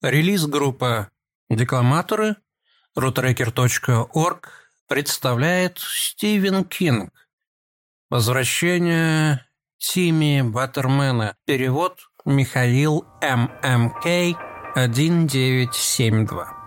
Релиз-группа «Декламаторы» rutracker.org представляет Стивен Кинг. Возвращение Тимми Баттермена. Перевод Михаил ММК 1972.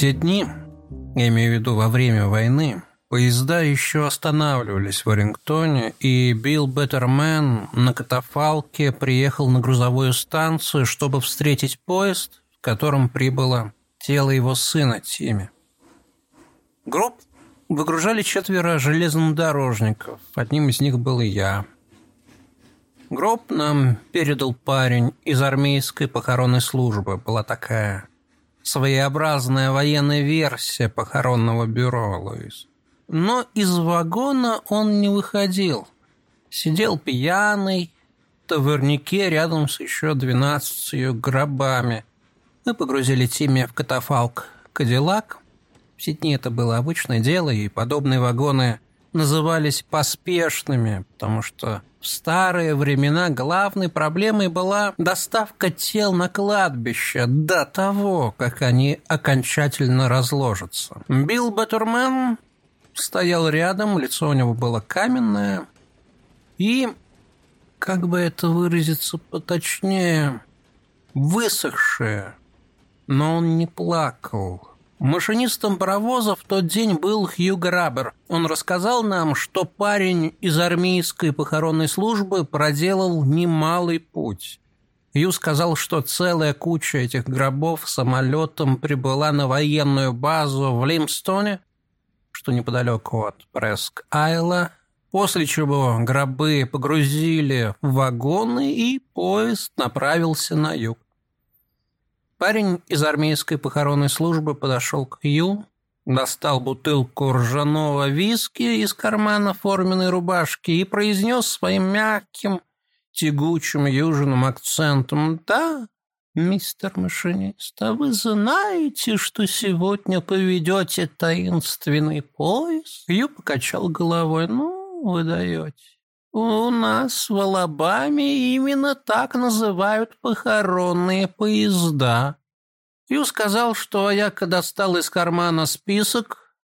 Те дни, я имею в виду во время войны, поезда еще останавливались в Вашингтоне, и Билл Беттермен на катафалке приехал на грузовую станцию, чтобы встретить поезд, в котором прибыло тело его сына Тимми. Гроб выгружали четверо железнодорожников, одним из них был и я. Гроб нам передал парень из армейской похоронной службы, была такая своеобразная военная версия похоронного бюро, Луис. Но из вагона он не выходил. Сидел пьяный в тавернике рядом с еще двенадцатью гробами. Мы погрузили Тимми в катафалк «Кадиллак». В Сидни это было обычное дело, и подобные вагоны назывались поспешными, потому что в старые времена главной проблемой была доставка тел на кладбище до того, как они окончательно разложатся. Билл Беттермен стоял рядом, лицо у него было каменное, и, как бы это выразиться поточнее, высохшее, но он не плакал. Машинистом паровоза в тот день был Хью Грабер. Он рассказал нам, что парень из армейской похоронной службы проделал немалый путь. Хью сказал, что целая куча этих гробов самолетом прибыла на военную базу в Лимстоне, что неподалеку от Преск-Айла, после чего гробы погрузили в вагоны и поезд направился на юг. Парень из армейской похоронной службы подошел к Ю, достал бутылку ржаного виски из кармана форменной рубашки и произнес своим мягким, тягучим южным акцентом «Да, мистер машинист, а вы знаете, что сегодня поведете таинственный поезд?» Ю покачал головой «Ну, вы даете». «У нас в Алабаме именно так называют похоронные поезда». Ю сказал, что Аяка достал из кармана список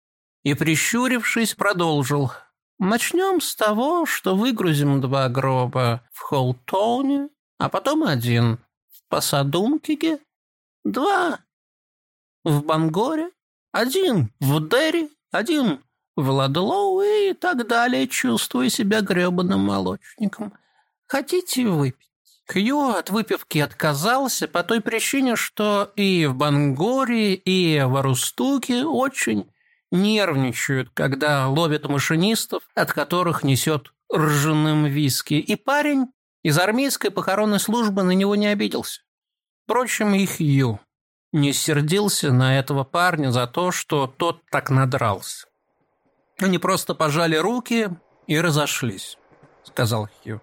и, прищурившись, продолжил. «Начнем с того, что выгрузим два гроба в Холтоне, а потом один в Пасадункиге, два в Бангоре, один в Дерри, один Владлоу и так далее, чувствуя себя гребаным молочником. Хотите выпить? Хью от выпивки отказался по той причине, что и в Бангоре, и в Арустуке очень нервничают, когда ловят машинистов, от которых несет ржаным виски. И парень из армейской похоронной службы на него не обиделся. Впрочем, и Хью не сердился на этого парня за то, что тот так надрался. Они просто пожали руки и разошлись, сказал Хью.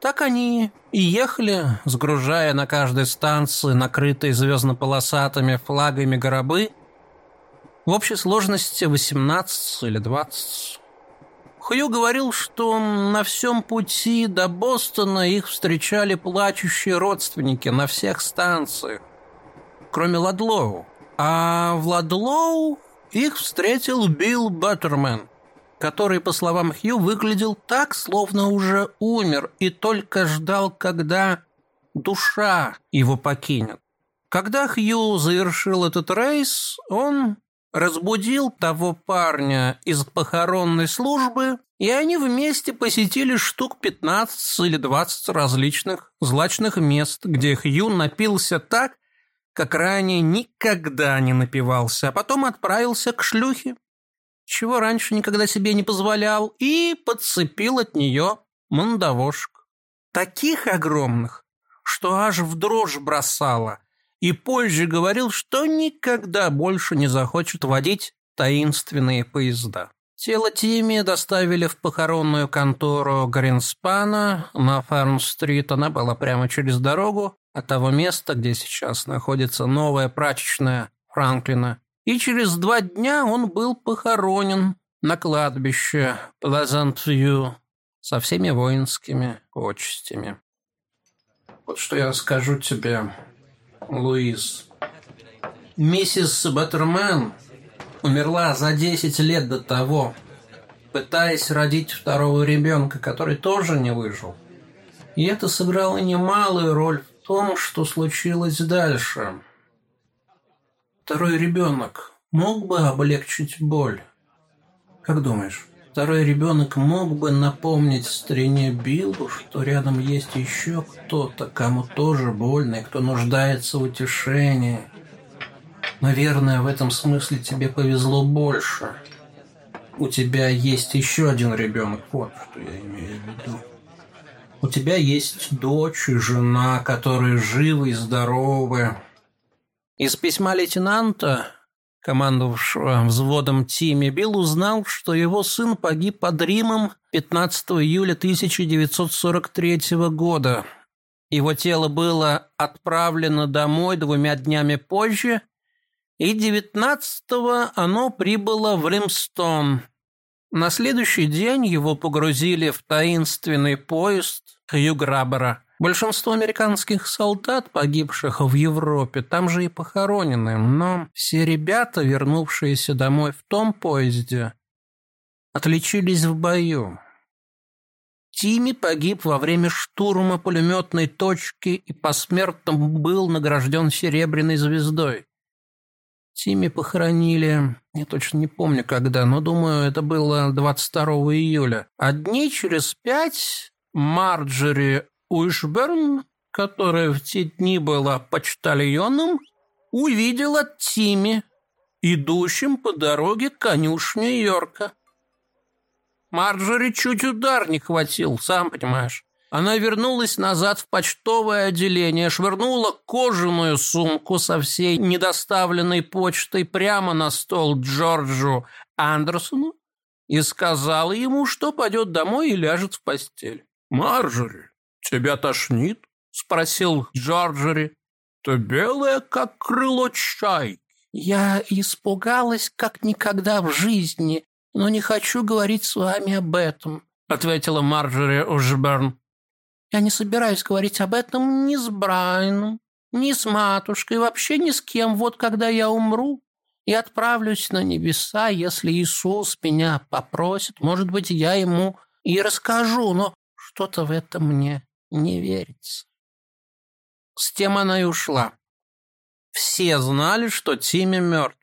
Так они и ехали, сгружая на каждой станции накрытые звездно-полосатыми флагами гробы, в общей сложности 18 или 20. Хью говорил, что на всем пути до Бостона их встречали плачущие родственники на всех станциях, кроме Ладлоу. А в Ладлоу их встретил Билл Баттермен, который, по словам Хью, выглядел так, словно уже умер и только ждал, когда душа его покинет. Когда Хью завершил этот рейс, он разбудил того парня из похоронной службы, и они вместе посетили штук 15 или 20 различных злачных мест, где Хью напился так, как ранее никогда не напивался, а потом отправился к шлюхе, чего раньше никогда себе не позволял, и подцепил от нее мандавошек. Таких огромных, что аж в дрожь бросало, и позже говорил, что никогда больше не захочет водить таинственные поезда. Тело Тимми доставили в похоронную контору Гринспана на Фарм-стрит. Она была прямо через дорогу от того места, где сейчас находится новая прачечная Франклина. И через два дня он был похоронен на кладбище Плазант-Вью со всеми воинскими почестями. Вот что я скажу тебе, Луис. Миссис Баттермен умерла за 10 лет до того, пытаясь родить второго ребенка, который тоже не выжил. И это сыграло немалую роль в том, что случилось дальше. Второй ребенок мог бы облегчить боль. Как думаешь, второй ребенок мог бы напомнить старине Биллу, что рядом есть еще кто-то, кому тоже больно и кто нуждается в утешении – Наверное, в этом смысле тебе повезло больше. У тебя есть еще один ребенок, вот что я имею в виду. У тебя есть дочь и жена, которые живы и здоровы. Из письма лейтенанта, командовавшего взводом Тимми, Билл узнал, что его сын погиб под Римом 15 июля 1943 года. Его тело было отправлено домой двумя днями позже – и 19-го оно прибыло в Римстон. На следующий день его погрузили в таинственный поезд Хью Граббера. Большинство американских солдат, погибших в Европе, там же и похоронены, но все ребята, вернувшиеся домой в том поезде, отличились в бою. Тимми погиб во время штурма пулеметной точки и посмертно был награжден серебряной звездой. Тимми похоронили, я точно не помню когда, но думаю, это было 22 июля. А дней через пять Марджери Уишберн, которая в те дни была почтальоном, увидела Тимми, идущим по дороге к конюшне Йорка. Марджери чуть удар не хватил, сам понимаешь. Она вернулась назад в почтовое отделение, швырнула кожаную сумку со всей недоставленной почтой прямо на стол Джорджу Андерсону и сказала ему, что пойдет домой и ляжет в постель. «Марджори, тебя тошнит?» – спросил Джорджери. «Ты белая, как крыло чай». «Я испугалась, как никогда в жизни, но не хочу говорить с вами об этом», – ответила Марджори Ушберн. Я не собираюсь говорить об этом ни с Брайаном, ни с матушкой, вообще ни с кем. Вот когда я умру и отправлюсь на небеса, если Иисус меня попросит, может быть, я ему и расскажу, но что-то в этом мне не верится. С тем она и ушла. Все знали, что Тимми мертв.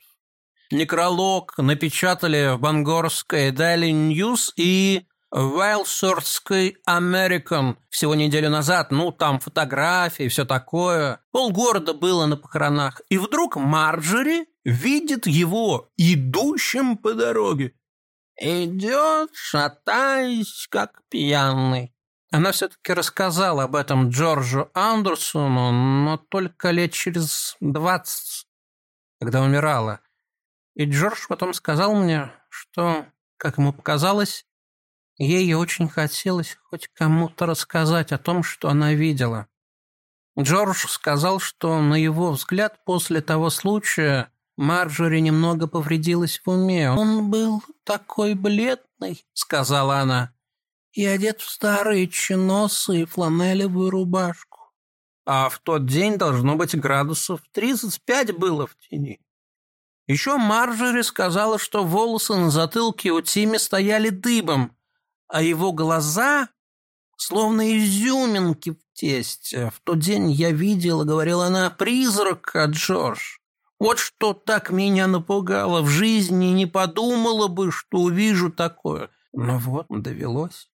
Некролог напечатали в Бангорской Daily News и Вайлсордской American всего неделю назад, ну, там фотографии, все такое. Полгорода было на похоронах. И вдруг Марджери видит его идущим по дороге. Идет, шатаясь, как пьяный. Она все-таки рассказала об этом Джорджу Андерсону, но только лет через двадцать, когда умирала. И Джордж потом сказал мне, что, как ему показалось, Ей очень хотелось хоть кому-то рассказать о том, что она видела. Джордж сказал, что, на его взгляд, после того случая Марджори немного повредилась в уме. «Он был такой бледный», — сказала она, — «и одет в старые чиносы и фланелевую рубашку. А в тот день должно быть градусов 35 было в тени». Еще Марджори сказала, что волосы на затылке у Тими стояли дыбом, а его глаза словно изюминки в тесте. В тот день я видела, говорила она, призрака, Джордж. Вот что так меня напугало. В жизни не подумала бы, что увижу такое. Но вот, довелось.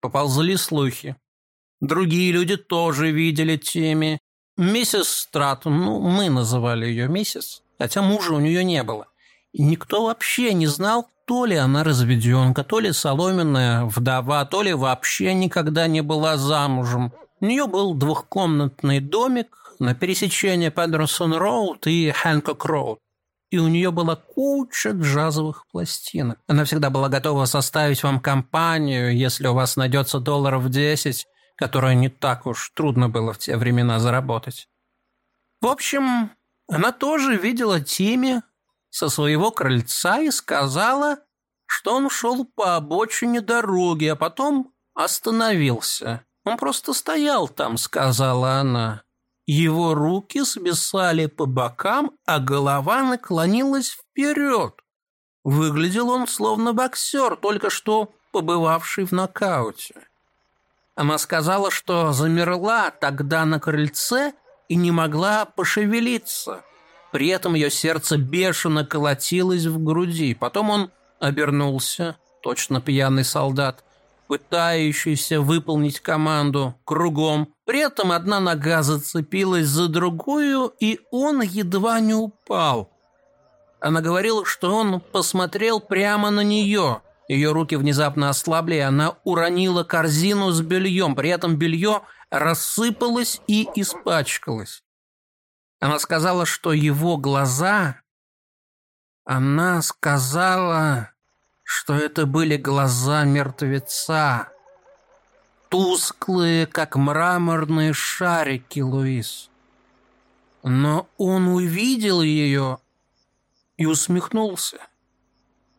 Поползли слухи. Другие люди тоже видели теми. Миссис Стратон, ну, мы называли ее миссис, хотя мужа у нее не было. И никто вообще не знал, то ли она разведенка, то ли соломенная вдова, то ли вообще никогда не была замужем. У нее был двухкомнатный домик на пересечении Педерсон-Роуд и Хэнкок-Роуд. и у нее была куча джазовых пластинок. Она всегда была готова составить вам компанию, если у вас найдется долларов десять, которые не так уж трудно было в те времена заработать. В общем, она тоже видела Тимми со своего крыльца и сказала, что он шел по обочине дороги, а потом остановился. Он просто стоял там, сказала она. Его руки свисали по бокам, а голова наклонилась вперед. Выглядел он словно боксер, только что побывавший в нокауте. Она сказала, что замерла тогда на крыльце и не могла пошевелиться. При этом ее сердце бешено колотилось в груди. Потом он обернулся, точно пьяный солдат, пытающийся выполнить команду кругом. При этом одна нога зацепилась за другую, и он едва не упал. Она говорила, что он посмотрел прямо на нее. Ее руки внезапно ослабли, и она уронила корзину с бельем. При этом белье рассыпалось и испачкалось. Она сказала, что его глаза... Она сказала, что это были глаза мертвеца. Тусклые, как мраморные шарики, Луис. Но он увидел ее и усмехнулся.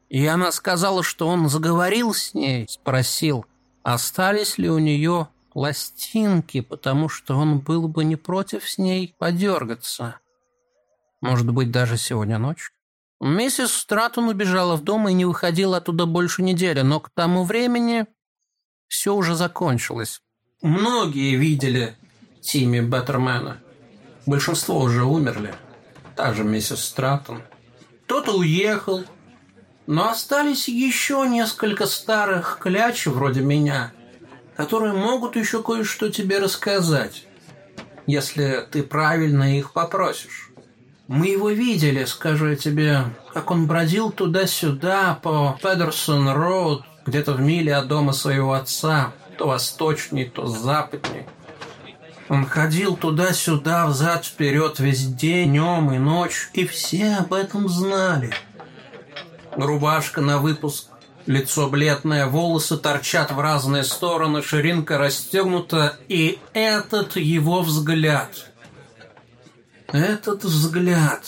И она сказала, что он заговорил с ней, спросил, остались ли у нее пластинки, потому что он был бы не против с ней подергаться. Может быть, даже сегодня ночью. Миссис Стратон убежала в дом и не выходила оттуда больше недели, но к тому времени все уже закончилось. Многие видели Тимми Беттермена. Большинство уже умерли. Та же миссис Стратон. Кто-то уехал, но остались еще несколько старых кляч вроде меня, которые могут еще кое-что тебе рассказать, если ты правильно их попросишь. Мы его видели, скажу я тебе, как он бродил туда-сюда по Федерсон-Роуд, где-то в миле от дома своего отца, то восточней, то западней. Он ходил туда-сюда, взад-вперед весь день, днем и ночь, и все об этом знали. Рубашка на выпуск, лицо бледное, волосы торчат в разные стороны, ширинка расстегнута, и этот его взгляд – этот взгляд.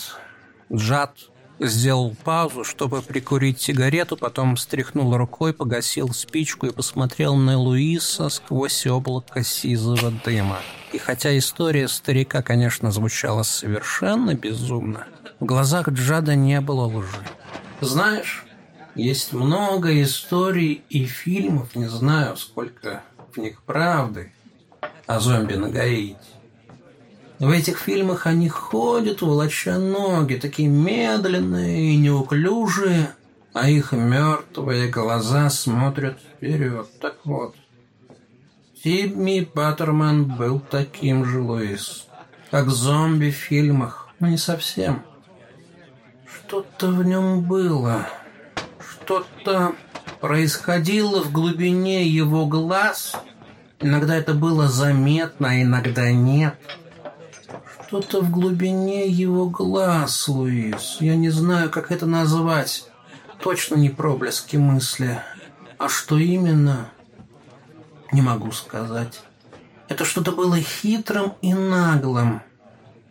Джад сделал паузу, чтобы прикурить сигарету, потом встряхнул рукой, погасил спичку и посмотрел на Луиса сквозь облако сизого дыма. И хотя история старика, конечно, звучала совершенно безумно, в глазах Джада не было лжи. Знаешь, есть много историй и фильмов, не знаю, сколько в них правды, о зомби на Гаити. В этих фильмах они ходят, волоча ноги, такие медленные и неуклюжие, а их мертвые глаза смотрят вперед. Так вот, Тимми Баттерман был таким же, Луис, как зомби в фильмах, но не совсем. Что-то в нем было, что-то происходило в глубине его глаз. Иногда это было заметно, а иногда нет – что-то в глубине его глаз, Луис. Я не знаю, как это назвать. Точно не проблески мысли. А что именно? Не могу сказать. Это что-то было хитрым и наглым.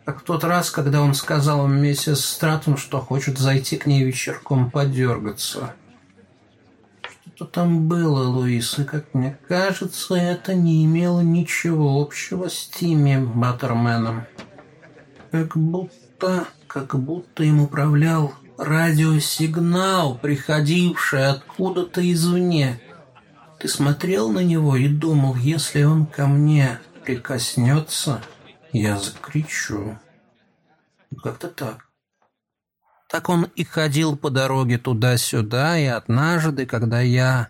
Как в тот раз, когда он сказал миссис Стратон, что хочет зайти к ней вечерком подергаться. Что там было, Луис, и, как мне кажется, это не имело ничего общего с Тимми Баттерменом. Как будто, как будто им управлял радиосигнал, приходивший откуда-то извне. Ты смотрел на него и думал, если он ко мне прикоснется, я закричу. Как-то так. Так он и ходил по дороге туда-сюда, и однажды, когда я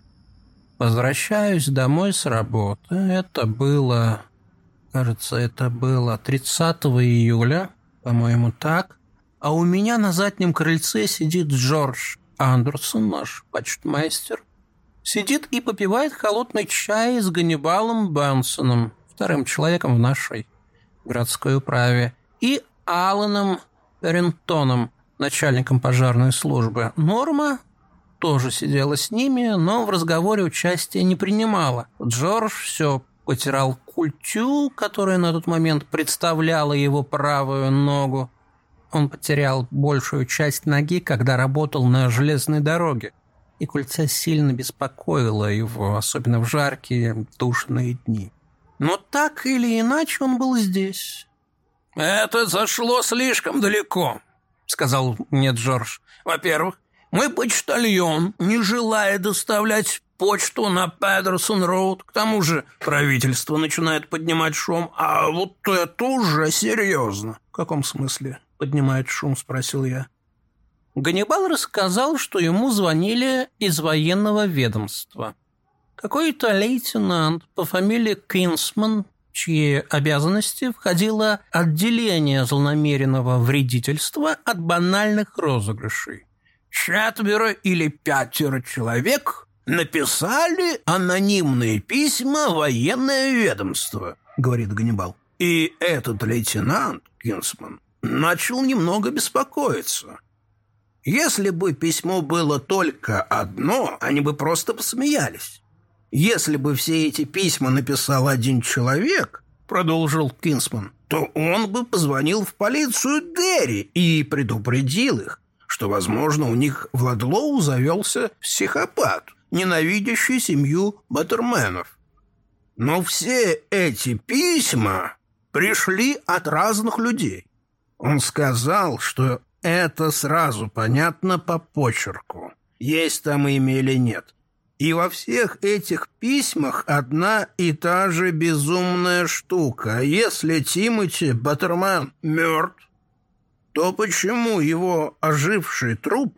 возвращаюсь домой с работы, это было Кажется, это было 30 июля, по-моему, так. А у меня на заднем крыльце сидит Джордж Андерсон, наш почтмейстер. Сидит и попивает холодный чай с Ганнибалом Бенсоном, вторым человеком в нашей городской управе, и Аланом Рентоном, начальником пожарной службы. Норма тоже сидела с ними, но в разговоре участия не принимала. Джордж все потирал культю, которая на тот момент представляла его правую ногу. Он потерял большую часть ноги, когда работал на железной дороге, и культя сильно беспокоила его, особенно в жаркие душные дни. Но так или иначе он был здесь. «Это зашло слишком далеко», — сказал мне Джордж. «Во-первых, мы почтальон, не желая доставлять почту на Педерсон-Роуд. К тому же правительство начинает поднимать шум, а вот это уже серьезно». «В каком смысле поднимает шум?» – спросил я. Ганнибал рассказал, что ему звонили из военного ведомства. Какой-то лейтенант по фамилии Кинсман чьи обязанности входило отделение злонамеренного вредительства от банальных розыгрышей. Четверо или пятеро человек написали анонимные письма военное ведомство, говорит Ганнибал. И этот лейтенант Кинсман начал немного беспокоиться. Если бы письмо было только одно, они бы просто посмеялись. Если бы все эти письма написал один человек, продолжил Кинсман, то он бы позвонил в полицию Дерри и предупредил их, что, возможно, у них в Ладлоу завелся психопат, ненавидящий семью Баттерменов. Но все эти письма пришли от разных людей. Он сказал, что это сразу понятно по почерку, есть там имя или нет. И во всех этих письмах одна и та же безумная штука. Если Тимоти Баттерман мертв, то почему его оживший труп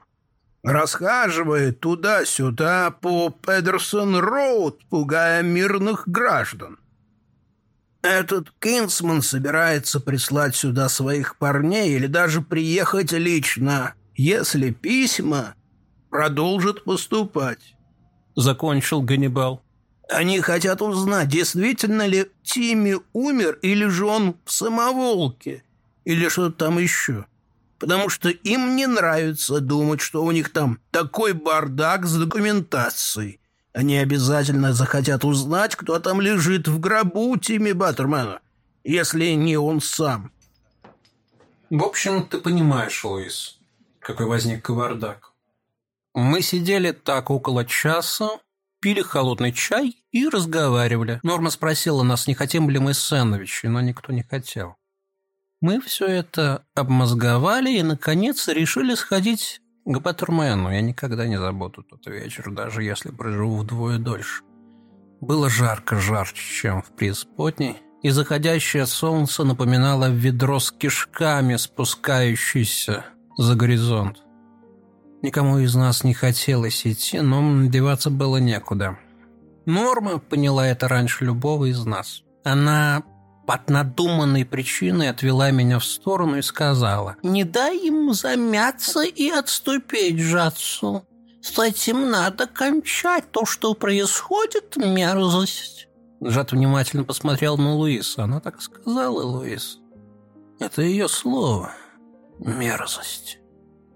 расхаживает туда-сюда по Педерсон-Роуд, пугая мирных граждан? Этот Кинсман собирается прислать сюда своих парней или даже приехать лично, если письма продолжат поступать. — закончил Ганнибал. «Они хотят узнать, действительно ли Тимми умер, или же он в самоволке, или что-то там еще. Потому что им не нравится думать, что у них там такой бардак с документацией. Они обязательно захотят узнать, кто там лежит в гробу Тимми Баттермана, если не он сам». «В общем, ты понимаешь, Луис, какой возник кавардак. Мы сидели так около часа, пили холодный чай и разговаривали. Норма спросила нас, не хотим ли мы сэндвичи, но никто не хотел. Мы все это обмозговали и, наконец, решили сходить к Баттермену. Я никогда не забуду тот вечер, даже если проживу вдвое дольше. Было жарко, жарче, чем в преисподней, и заходящее солнце напоминало ведро с кишками, спускающееся за горизонт. Никому из нас не хотелось идти, но деваться было некуда. Норма поняла это раньше любого из нас. Она под надуманной причиной отвела меня в сторону и сказала, «Не дай ему замяться и отступить, Жацу. С этим надо кончать. То, что происходит, мерзость». Джат внимательно посмотрел на Луиса. Она так сказала, Луис. Это ее слово. Мерзость.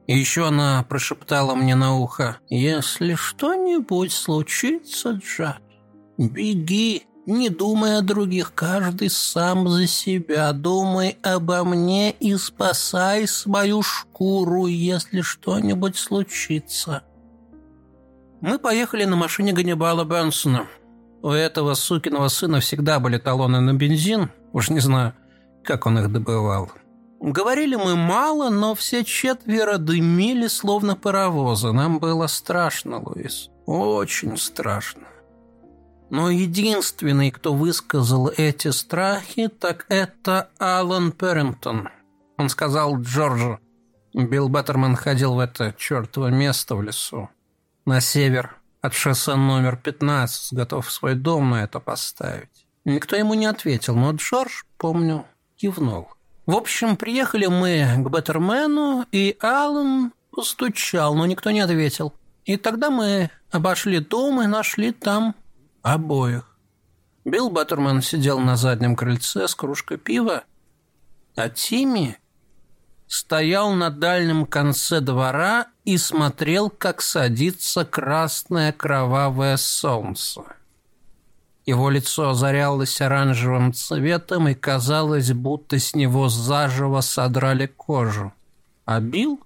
И еще она прошептала мне на ухо, «Если что-нибудь случится, Джад, беги, не думай о других, каждый сам за себя. Думай обо мне и спасай свою шкуру, если что-нибудь случится». Мы поехали на машине Ганнибала Бенсона. У этого сукиного сына всегда были талоны на бензин, уж не знаю, как он их добывал. Говорили мы мало, но все четверо дымили, словно паровозы. Нам было страшно, Луис. Очень страшно. Но единственный, кто высказал эти страхи, так это Алан Перрингтон. Он сказал Джорджу. Билл Баттерман ходил в это чертово место в лесу. На север от шоссе номер 15, готов свой дом на это поставить. Никто ему не ответил, но Джордж, помню, кивнул. В общем, приехали мы к Беттермену, и Аллан постучал, но никто не ответил. И тогда мы обошли дом и нашли там обоих. Билл Баттерман сидел на заднем крыльце с кружкой пива, а Тимми стоял на дальнем конце двора и смотрел, как садится красное кровавое солнце. Его лицо озарялось оранжевым цветом, и казалось, будто с него заживо содрали кожу. А Билл?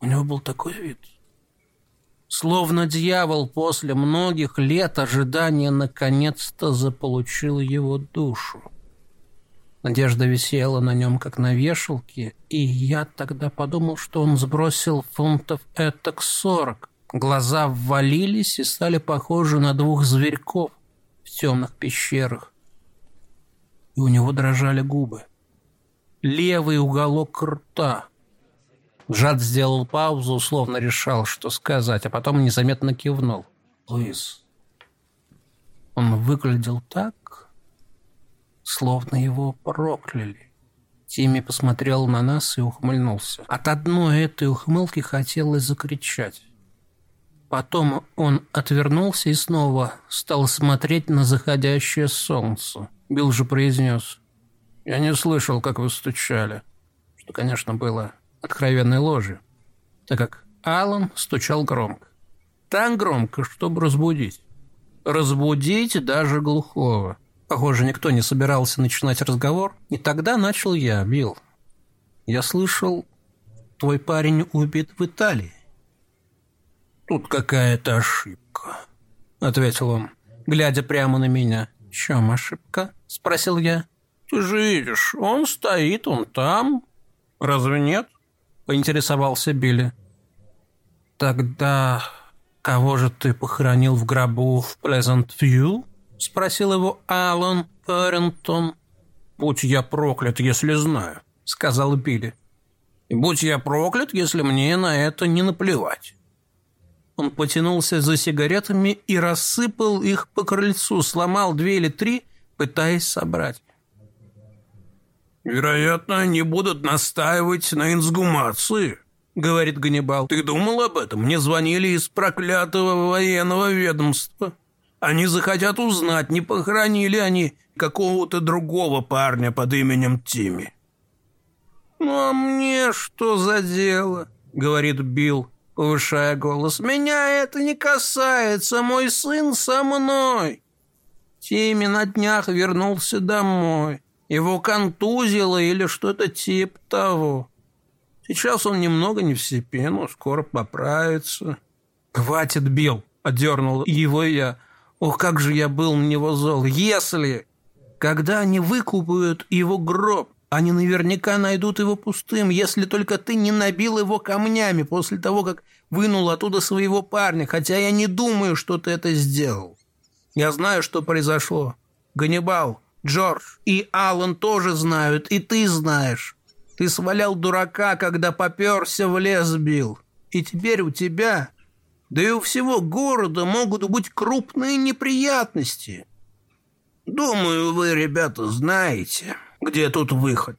У него был такой вид. Словно дьявол после многих лет ожидания наконец-то заполучил его душу. Надежда висела на нем, как на вешалке, и я тогда подумал, что он сбросил фунтов этак сорок. Глаза ввалились и стали похожи на двух зверьков в темных пещерах. И у него дрожали губы. Левый уголок рта. Жад сделал паузу, условно решал, что сказать, а потом незаметно кивнул. «Луис». Он выглядел так, словно его прокляли. Тимми посмотрел на нас и ухмыльнулся. От одной этой ухмылки хотелось закричать. Потом он отвернулся и снова стал смотреть на заходящее солнце. Билл же произнес. «Я не слышал, как вы стучали». Что, конечно, было откровенной ложью, так как Алан стучал громко. Так громко, чтобы разбудить. Разбудить даже глухого. Похоже, никто не собирался начинать разговор. И тогда начал я, Билл. Я слышал, твой парень убит в Италии. «Тут какая-то ошибка», — ответил он, глядя прямо на меня. «В чем ошибка?» — спросил я. «Ты же видишь, он стоит, он там. Разве нет?» — поинтересовался Билли. «Тогда кого же ты похоронил в гробу в Плезант-Вью?» — спросил его Алан Феррентон. «Будь я проклят, если знаю», — сказал Билли. «И будь я проклят, если мне на это не наплевать». Он потянулся за сигаретами и рассыпал их по крыльцу, сломал две или три, пытаясь собрать. «Вероятно, они будут настаивать на инсгумации», — говорит Ганнибал. «Ты думал об этом? Мне звонили из проклятого военного ведомства. Они захотят узнать, не похоронили они какого-то другого парня под именем Тимми». «Ну а мне что за дело?» — говорит Билл повышая голос. «Меня это не касается, мой сын со мной!» Тимми на днях вернулся домой. Его контузило или что-то типа того. Сейчас он немного не в себе, но скоро поправится. «Хватит, Билл!» — одернул его я. «Ох, как же я был на него зол! Если...» Когда они выкупают его гроб, они наверняка найдут его пустым, если только ты не набил его камнями после того, как вынул оттуда своего парня, хотя я не думаю, что ты это сделал. Я знаю, что произошло. Ганнибал, Джордж и Аллан тоже знают, и ты знаешь. Ты свалял дурака, когда поперся в лес бил. И теперь у тебя, да и у всего города могут быть крупные неприятности. Думаю, вы, ребята, знаете где тут выход?»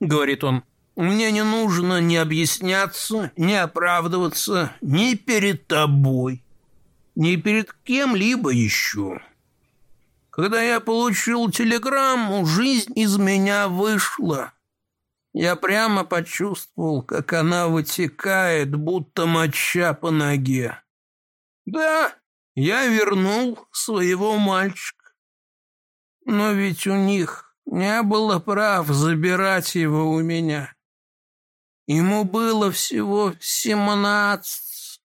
Говорит он. «Мне не нужно ни объясняться, ни оправдываться ни перед тобой, ни перед кем-либо еще. Когда я получил телеграмму, жизнь из меня вышла. Я прямо почувствовал, как она вытекает, будто моча по ноге. Да, я вернул своего мальчика. Но ведь у них не было прав забирать его у меня. Ему было всего семнадцать.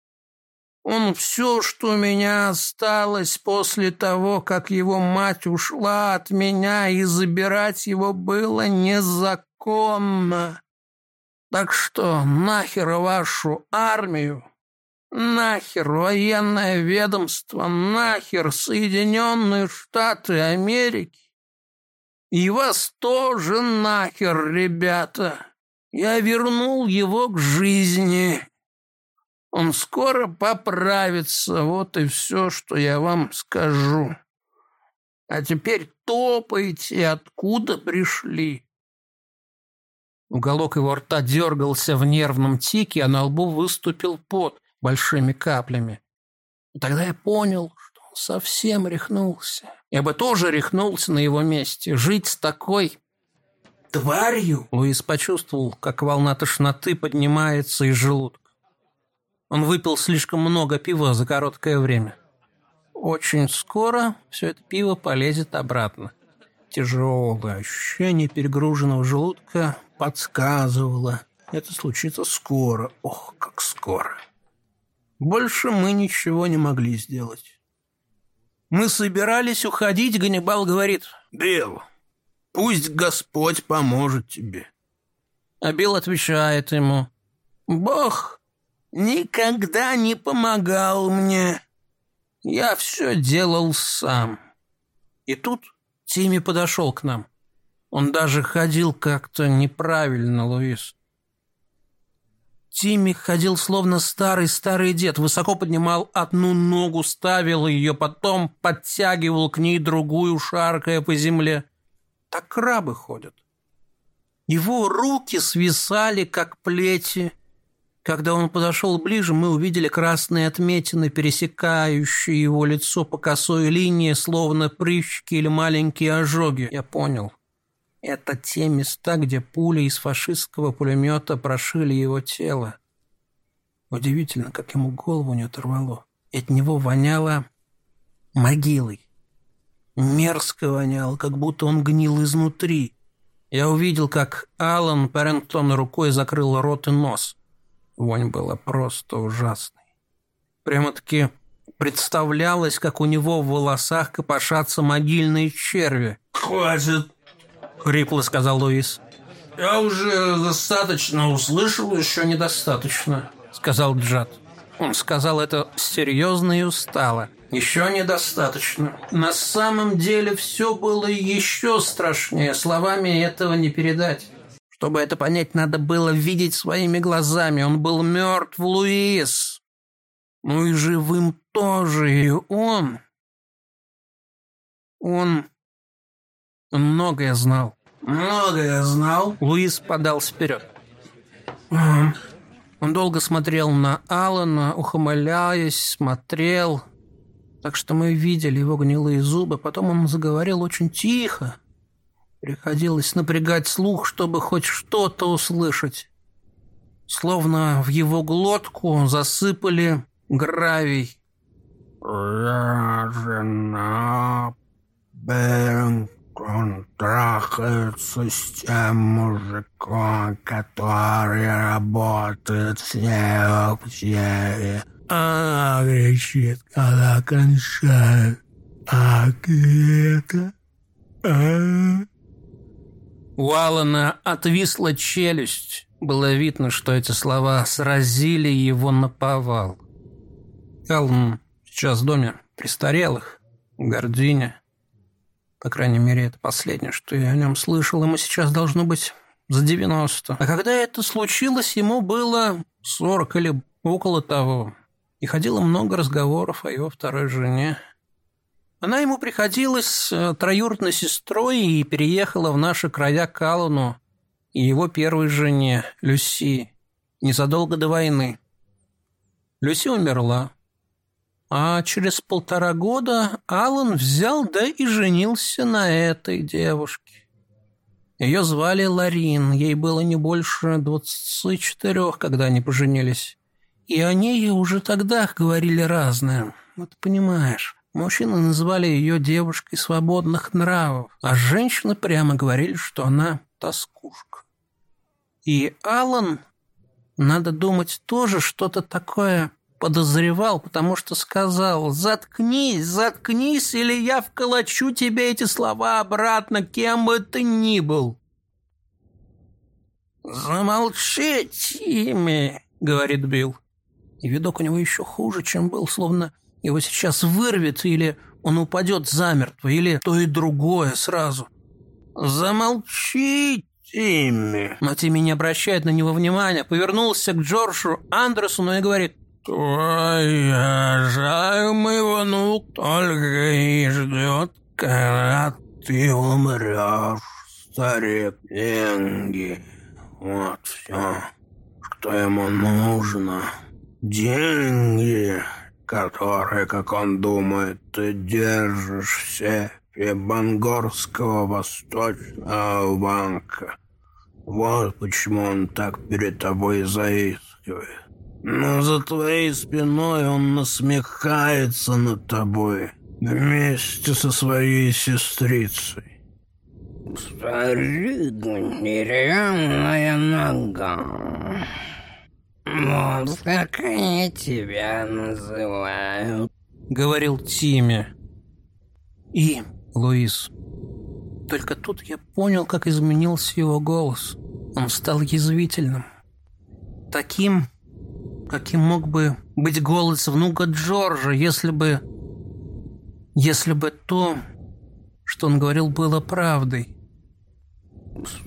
Он все, что у меня осталось после того, как его мать ушла от меня, и забирать его было незаконно. Так что нахер вашу армию, нахер военное ведомство, нахер Соединенные Штаты Америки. И вас тоже нахер, ребята. Я вернул его к жизни. Он скоро поправится, вот и все, что я вам скажу. А теперь топайте, откуда пришли. Уголок его рта дергался в нервном тике, а на лбу выступил пот большими каплями. И тогда я понял, совсем рехнулся. Я бы тоже рехнулся на его месте. Жить с такой тварью?» Луис почувствовал, как волна тошноты поднимается из желудка. Он выпил слишком много пива за короткое время. Очень скоро все это пиво полезет обратно. Тяжелое ощущение перегруженного желудка подсказывало. Это случится скоро. Ох, как скоро. Больше мы ничего не могли сделать. Мы собирались уходить, Ганнибал говорит. «Билл, пусть Господь поможет тебе». А Билл отвечает ему. «Бог никогда не помогал мне. Я все делал сам». И тут Тимми подошел к нам. Он даже ходил как-то неправильно, Луис. Тимми ходил словно старый-старый дед, высоко поднимал одну ногу, ставил ее, потом подтягивал к ней другую, шаркая по земле. Так крабы ходят. Его руки свисали, как плети. Когда он подошел ближе, мы увидели красные отметины, пересекающие его лицо по косой линии, словно прыщики или маленькие ожоги. Я понял. Это те места, где пули из фашистского пулемета прошили его тело. Удивительно, как ему голову не оторвало. От него воняло могилой. Мерзко воняло, как будто он гнил изнутри. Я увидел, как Алан Парентон рукой закрыл рот и нос. Вонь была просто ужасной. Прямо-таки представлялось, как у него в волосах копошатся могильные черви. «Хватит — хрипло сказал Луис. «Я уже достаточно услышал, еще недостаточно», — сказал Джад. Он сказал это серьезно и устало. «Еще недостаточно. На самом деле все было еще страшнее. Словами этого не передать. Чтобы это понять, надо было видеть своими глазами. Он был мертв, Луис. Ну и живым тоже. И он... Он многое знал. Многое знал? Луис подался вперед. Он долго смотрел на Алана, ухмыляясь, смотрел. Так что мы видели его гнилые зубы. Потом он заговорил очень тихо. Приходилось напрягать слух, чтобы хоть что-то услышать. Словно в его глотку засыпали гравий. «Я жена Бенк он трахается с тем мужиком, который работает с ней в теле. Она кричит, когда кончает. А это? А? У Алана отвисла челюсть. Было видно, что эти слова сразили его на повал. Алан сейчас в доме престарелых, в Гордине. По крайней мере, это последнее, что я о нем слышал. Ему сейчас должно быть за 90. А когда это случилось, ему было 40 или около того. И ходило много разговоров о его второй жене. Она ему приходилась э, троюродной сестрой и переехала в наши края к Аллану и его первой жене, Люси, незадолго до войны. Люси умерла. А через полтора года Алан взял да и женился на этой девушке. Ее звали Ларин, ей было не больше двадцати четырех, когда они поженились. И о ней уже тогда говорили разное. Вот понимаешь, мужчины называли ее девушкой свободных нравов, а женщины прямо говорили, что она тоскушка. И Алан, надо думать, тоже что-то такое подозревал, потому что сказал «Заткнись, заткнись, или я вколочу тебе эти слова обратно, кем бы ты ни был». «Замолчи, Тимми», — говорит Билл. И видок у него еще хуже, чем был, словно его сейчас вырвет, или он упадет замертво, или то и другое сразу. «Замолчи, Тимми!» Но Тимми не обращает на него внимания, повернулся к Джорджу Андерсону и говорит Твой уважаемый внук только и ждет, когда ты умрешь, старик. Деньги. Вот все, что ему нужно. Деньги, которые, как он думает, ты держишь в сейфе Бангорского Восточного банка. Вот почему он так перед тобой заискивает. Но за твоей спиной он насмехается над тобой вместе со своей сестрицей. Смотри, нереальная нога. Вот как они тебя называют. Говорил Тимми. И, Луис, только тут я понял, как изменился его голос. Он стал язвительным. Таким, каким мог бы быть голос внука Джорджа, если бы... Если бы то, что он говорил, было правдой.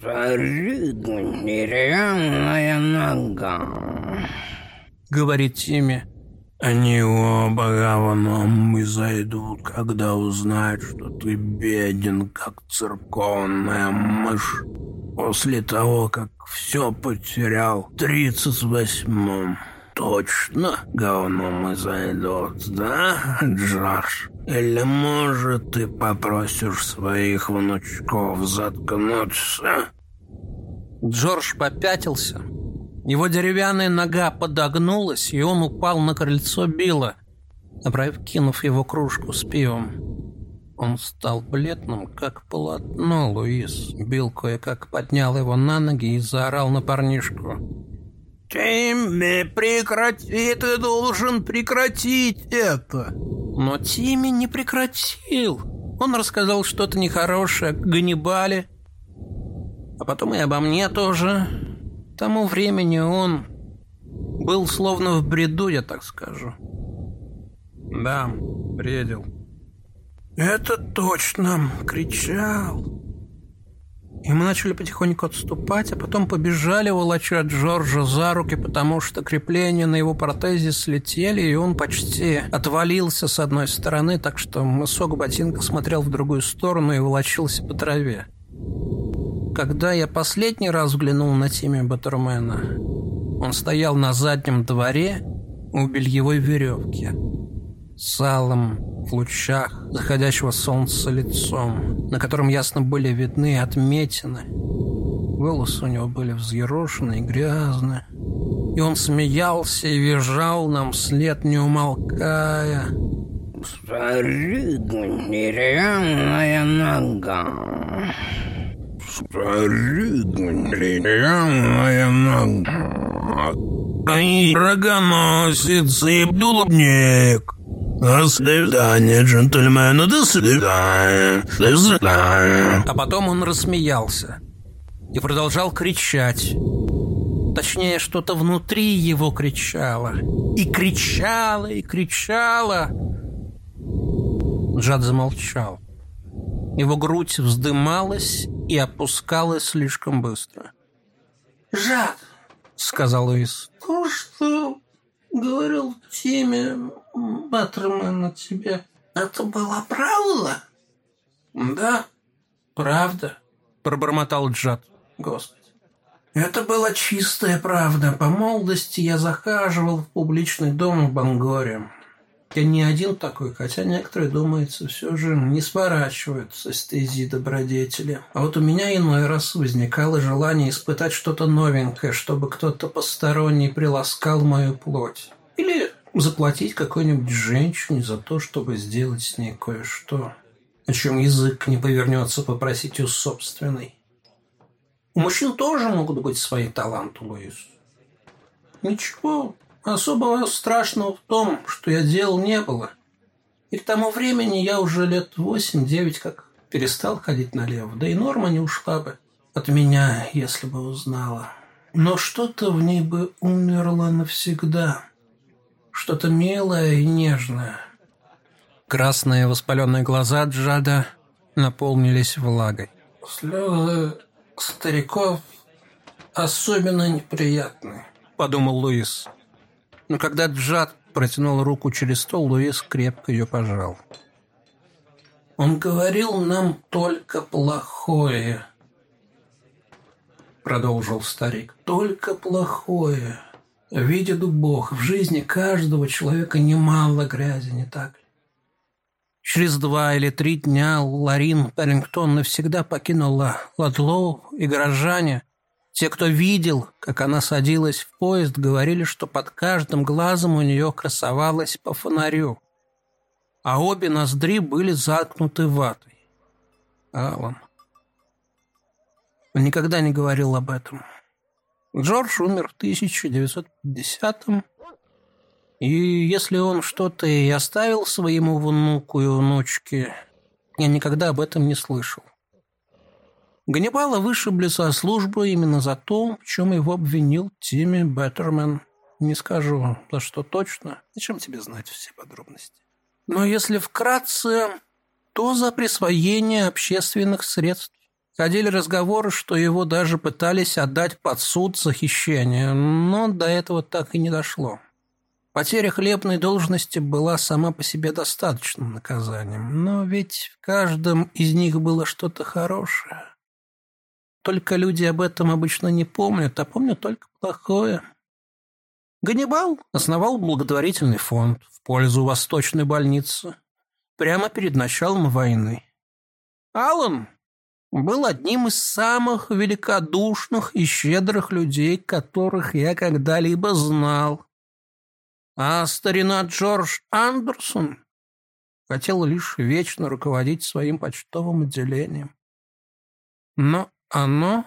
«Смотри, нереальная нога», — говорит Тимми. Они оба говном зайдут, когда узнают, что ты беден, как церковная мышь. После того, как все потерял в тридцать восьмом. Точно говном зайдут, да, Джордж? Или, может, ты попросишь своих внучков заткнуться?» Джордж попятился, его деревянная нога подогнулась, и он упал на крыльцо Билла, опрокинув его кружку с пивом. Он стал бледным, как полотно, Луис. Билл кое-как поднял его на ноги и заорал на парнишку. «Тимми, прекрати, ты должен прекратить это!» Но Тимми не прекратил. Он рассказал что-то нехорошее о Ганнибале, а потом и обо мне тоже тому времени он был словно в бреду, я так скажу. Да, бредил. «Это точно!» — кричал. И мы начали потихоньку отступать, а потом побежали, волоча Джорджа за руки, потому что крепления на его протезе слетели, и он почти отвалился с одной стороны, так что мысок ботинка смотрел в другую сторону и волочился по траве. Когда я последний раз взглянул на Тимми Баттермена, он стоял на заднем дворе у бельевой веревки с алым в лучах заходящего солнца лицом, на котором ясно были видны отметины. Волосы у него были взъерошены и грязные. И он смеялся и визжал нам вслед, не умолкая. «Смотри, нереальная нога!» Старинная нога. Ай, рогоносец и блудник. До свидания, джентльмены, до свидания, до свидания. А потом он рассмеялся и продолжал кричать. Точнее, что-то внутри его кричало. И кричало, и кричало. Джад замолчал. Его грудь вздымалась и опускалась слишком быстро. «Жак», — сказал Луис, — «то, что говорил Тимми Баттерман на тебе, это была правда?» «Да, правда», — пробормотал Джад. «Господи, это была чистая правда. По молодости я захаживал в публичный дом в Бангоре. Я не один такой, хотя некоторые, думается, все же не сворачиваются с стези добродетели. А вот у меня иной раз возникало желание испытать что-то новенькое, чтобы кто-то посторонний приласкал мою плоть. Или заплатить какой-нибудь женщине за то, чтобы сделать с ней кое-что, о чем язык не повернется попросить у собственной. У мужчин тоже могут быть свои таланты, Луис. Ничего, Особого страшного в том, что я делал, не было. И к тому времени я уже лет восемь-девять как перестал ходить налево, да и Норма не ушла бы от меня, если бы узнала. Но что-то в ней бы умерло навсегда. Что-то милое и нежное. Красные воспаленные глаза Джада наполнились влагой. Слезы стариков особенно неприятные, подумал Луис. Но когда Джад протянул руку через стол, Луис крепко ее пожал. «Он говорил нам только плохое», — продолжил старик. «Только плохое. Видит Бог, в жизни каждого человека немало грязи, не так ли? Через два или три дня Ларин Парингтон навсегда покинула Ладлоу и горожане, Те, кто видел, как она садилась в поезд, говорили, что под каждым глазом у нее красовалось по фонарю, а обе ноздри были заткнуты ватой. Алан. Он никогда не говорил об этом. Джордж умер в 1950-м, и если он что-то и оставил своему внуку и внучке, я никогда об этом не слышал. Ганнибала вышибли со службы именно за то, в чем его обвинил Тимми Беттермен. Не скажу, за что точно. Зачем тебе знать все подробности? Но если вкратце, то за присвоение общественных средств. Ходили разговоры, что его даже пытались отдать под суд за хищение, но до этого так и не дошло. Потеря хлебной должности была сама по себе достаточным наказанием, но ведь в каждом из них было что-то хорошее. Только люди об этом обычно не помнят, а помнят только плохое. Ганнибал основал благотворительный фонд в пользу Восточной больницы прямо перед началом войны. Аллан был одним из самых великодушных и щедрых людей, которых я когда-либо знал. А старина Джордж Андерсон хотел лишь вечно руководить своим почтовым отделением. Но оно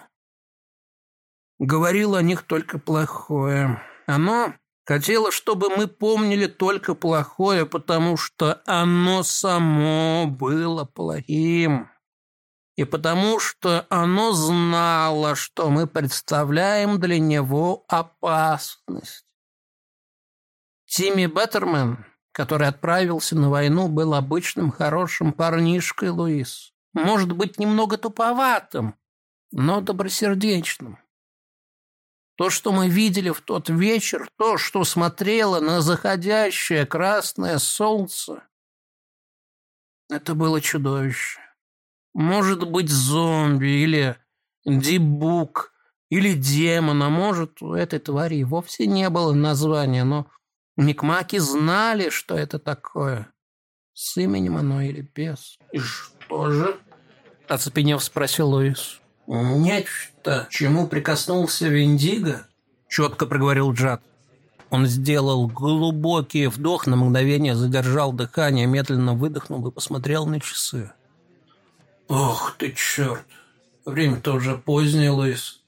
говорило о них только плохое. Оно хотело, чтобы мы помнили только плохое, потому что оно само было плохим. И потому что оно знало, что мы представляем для него опасность. Тимми Беттермен, который отправился на войну, был обычным хорошим парнишкой, Луис. Может быть, немного туповатым, но добросердечным. То, что мы видели в тот вечер, то, что смотрело на заходящее красное солнце, это было чудовище. Может быть, зомби или дибук или демон, а может, у этой твари вовсе не было названия, но Микмаки знали, что это такое. С именем оно или без. И что же? Оцепенев спросил Луис. «Нечто, чему прикоснулся Виндиго?» Четко проговорил Джад. Он сделал глубокий вдох, на мгновение задержал дыхание, медленно выдохнул и посмотрел на часы. «Ох ты, черт! Время-то уже позднее, Луис.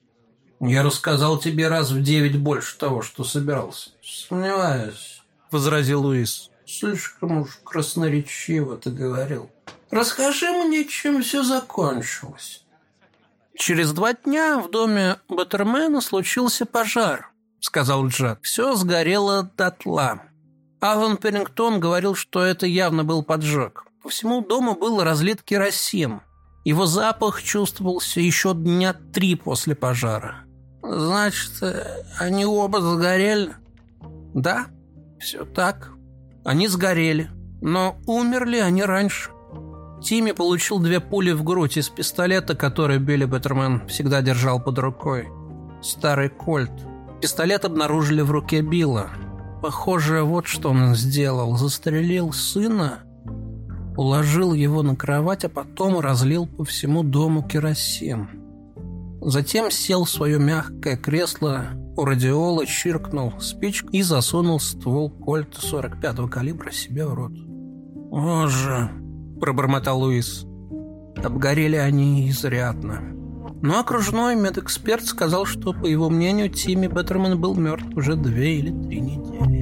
Я рассказал тебе раз в девять больше того, что собирался». «Сомневаюсь», — возразил Луис. «Слишком уж красноречиво ты говорил. Расскажи мне, чем все закончилось». «Через два дня в доме Баттермена случился пожар», — сказал Джад. «Все сгорело дотла». Алан Перрингтон говорил, что это явно был поджог. По всему дому был разлит керосин. Его запах чувствовался еще дня три после пожара. «Значит, они оба сгорели?» «Да, все так. Они сгорели, но умерли они раньше». Тимми получил две пули в грудь из пистолета, который Билли Беттерман всегда держал под рукой. Старый кольт. Пистолет обнаружили в руке Билла. Похоже, вот что он сделал. Застрелил сына, уложил его на кровать, а потом разлил по всему дому керосин. Затем сел в свое мягкое кресло у радиола, чиркнул спичку и засунул ствол кольта 45-го калибра себе в рот. «Боже!» пробормотал Луис. Обгорели они изрядно. Но окружной медэксперт сказал, что, по его мнению, Тимми Беттерман был мертв уже две или три недели.